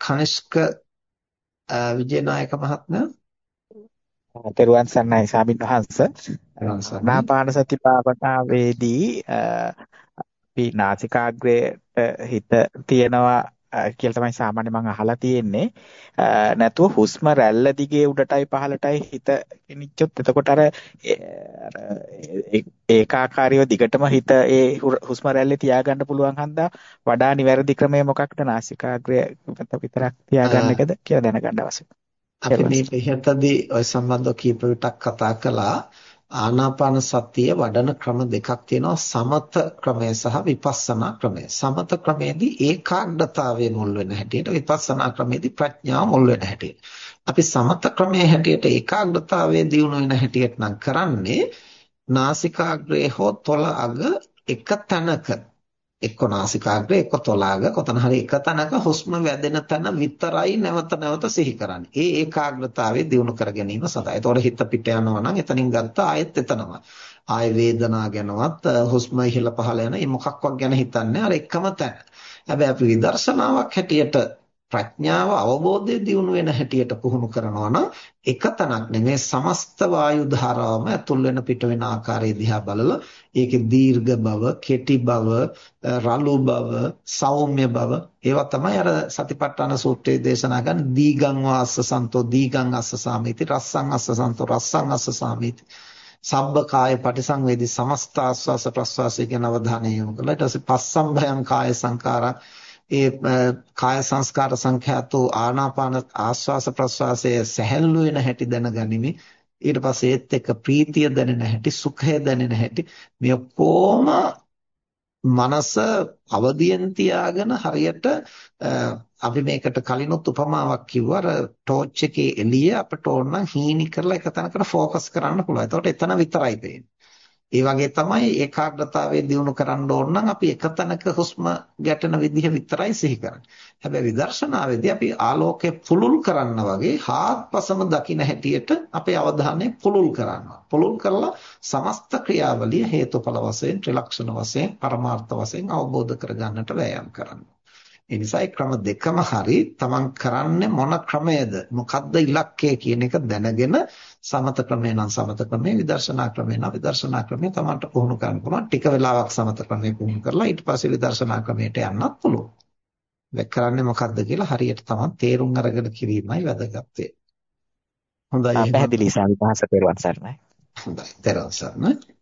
කනිෂ්ක විජේනායක මහත්මයා තෙරුවන් සරණයි ස්වාමීන් වහන්ස. ආනාපාන සති භාවනාවේදී අපි නාසිකාග්‍රයට හිත තියනවා කියලා තමයි සාමාන්‍ය මම අහලා තියෙන්නේ. නැතුව හුස්ම රැල්ල දිගේ උඩටයි පහළටයි හිත ගෙනිච්චොත් එතකොට අර ඒකාකාරීව දිගටම හිත ඒ හුස්ම රැල්ලේ තියාගන්න පුළුවන් හන්දා වඩා නිවැරදි ක්‍රමය මොකක්ද නාසිකාග්‍රය විතරක් තියාගන්න එකද කියලා දැනගන්න අවශ්‍යයි. අපි මේ පිටතදී ওই සම්බන්ධව කීප විටක් කතා කළා. ආනාපාන සතිය වඩන ක්‍රම දෙකක් තියෙනවා සමත ක්‍රමය සහ විපස්සනා ක්‍රමය. සමත ක්‍රමයේදී ඒකාග්‍රතාවය මුල් වෙන හැටියට විපස්සනා ක්‍රමයේදී ප්‍රඥාව මුල් වෙන හැටියට. අපි සමත ක්‍රමයේ හැටියට ඒකාග්‍රතාවය දියුණු වෙන හැටියට නම් කරන්නේ නාසිකාග්‍රේ හෝ තොල අග එක තැනක එක්ක නාසිකාග්‍රේ එක්ක තොලාග කොතන හරි එක තැනක හුස්ම වැදෙන තැන විතරයි නැවත නැවත සිහි කරන්නේ. ඒ ඒකාග්‍රතාවය දිනු කර ගැනීම සඳහා. ඒතකොට හිත පිට යනවා නම් එතනින් ගත්ත ආයෙත් එතනවා. ආය වේදනා ගැනවත් හුස්ම ඉහළ පහළ යන මේ මොකක්වත් ගැන හිතන්නේ අර එකම තැන. හැබැයි අපි විදර්ශනාවක් හැටියට ප්‍රඥාව අවබෝධය දියුණු වෙන හැටියට පුහුණු කරනවා නම් එක තැනක් නෙමෙයි සමස්ත වායු ධාරාවම ඇතුල් වෙන පිට වෙන ආකාරය දිහා බලලා ඒකේ දීර්ඝ බව, කෙටි බව, රළු බව, සෞම්‍ය බව ඒවා තමයි අර සතිපට්ඨාන සූත්‍රයේ දේශනා කරන දීගං වාස්ස සන්තෝ දීගං අස්ස සාමීති රස්සං අස්ස සන්තෝ රස්සං අස්ස සාමීති. සබ්බ කාය පටිසංවේදී සමස්ත ආස්වාස ප්‍රස්වාසය කියන අවධානය යොමු කළා ඊට පස්සේ පස්සම්භයං කාය සංකාරා ඒ කාය සංස්කාර සංඛ්‍යාතෝ ආනාපාන ආස්වාස ප්‍රස්වාසයේ සැහැල්ලු වෙන හැටි දැනගනිමි ඊට පස්සේ ඒත් එක්ක ප්‍රීතිය දැනෙන හැටි සුඛය දැනෙන හැටි මේ කොහොම මනස අවදියෙන් තියාගෙන හරියට අපි මේකට කලිනුත් උපමාවක් කිව්වා අර ටෝච් එකේ එළිය අපට ඕන නම් හීනි කරලා එක තැනකට ફોકસ කරන්න පුළුවන්. එතකොට එතන විතරයි පේන්නේ. ඒ වගේ තමයි ඒකාග්‍රතාවය දියුණු කරන්න ඕන නම් අපි එක තැනක හුස්ම ගැටෙන විදිහ විතරයි සිහි කරන්නේ. හැබැයි විදර්ශනාවේදී අපි ආලෝකය පුළුල් කරන්න වගේ හාත්පසම දකින්න හැටියට අපේ අවධානය පුළුල් කරනවා. පුළුල් කරලා සමස්ත ක්‍රියාවලිය හේතුඵල වශයෙන්, ත්‍රිලක්ෂණ වශයෙන්, පරමාර්ථ වශයෙන් අවබෝධ කරගන්නට වෑයම් කරනවා. ඒ නිසා ක්‍රම දෙකම හරි තමන් කරන්නේ මොන ක්‍රමයේද මොකද්ද ඉලක්කය කියන එක දැනගෙන සමත ක්‍රමේ නම් සමත ක්‍රමේ විදර්ශනා ක්‍රමේ නම් විදර්ශනා ක්‍රමේ තමන්ට පුහුණු කරන්න පුළුවන් ටික වෙලාවක් සමත ක්‍රමේ පුහුණු කරලා ඊට පස්සේ විදර්ශනා ක්‍රමයට යන්නත් පුළුවන්. වෙක් කරන්නේ මොකද්ද කියලා හරියට තමන් තේරුම් අරගෙන කිරීමයි වැදගත් හොඳයි පැහැදිලි සාවිපහස පෙරවන් සරණයි. හොඳයි.